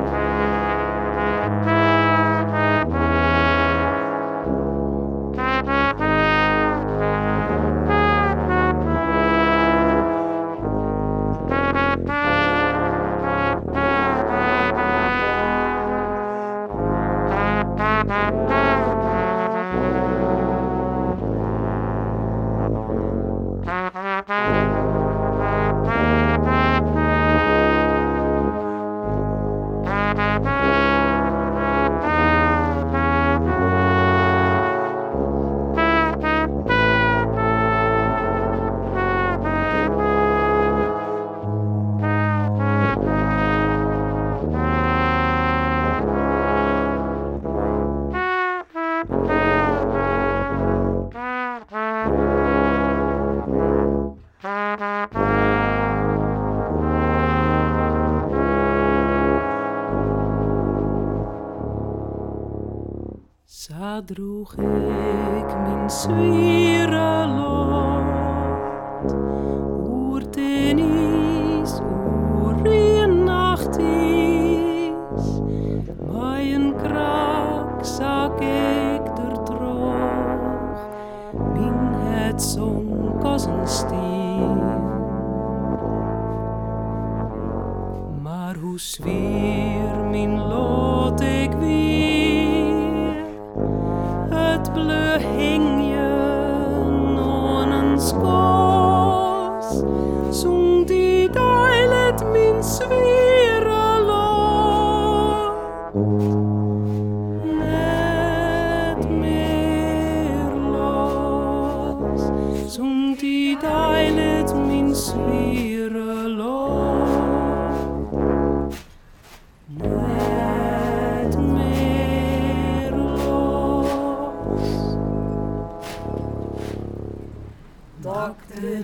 Bye. Droeg ik mijn zware lot, oer tennis, oer in nacht is, mijn krak zak ik er droog, min het zonk als een steen. Maar hoe zwier mijn lot ik weer, blø hengjen og en skås, som de deilet min svira låt. Som die deilet min svira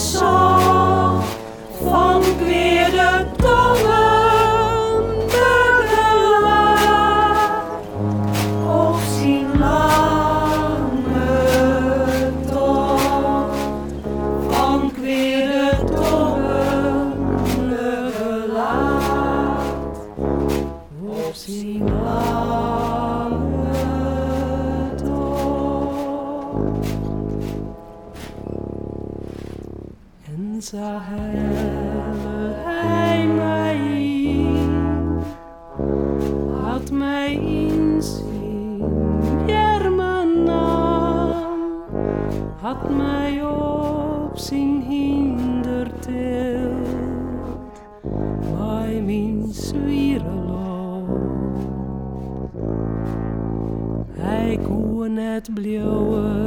soul. Hij mij mij in zijn jermen nam, had mij op zijn hinder tilt, mij mijn zwieren Hij net blijven,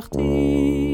partir.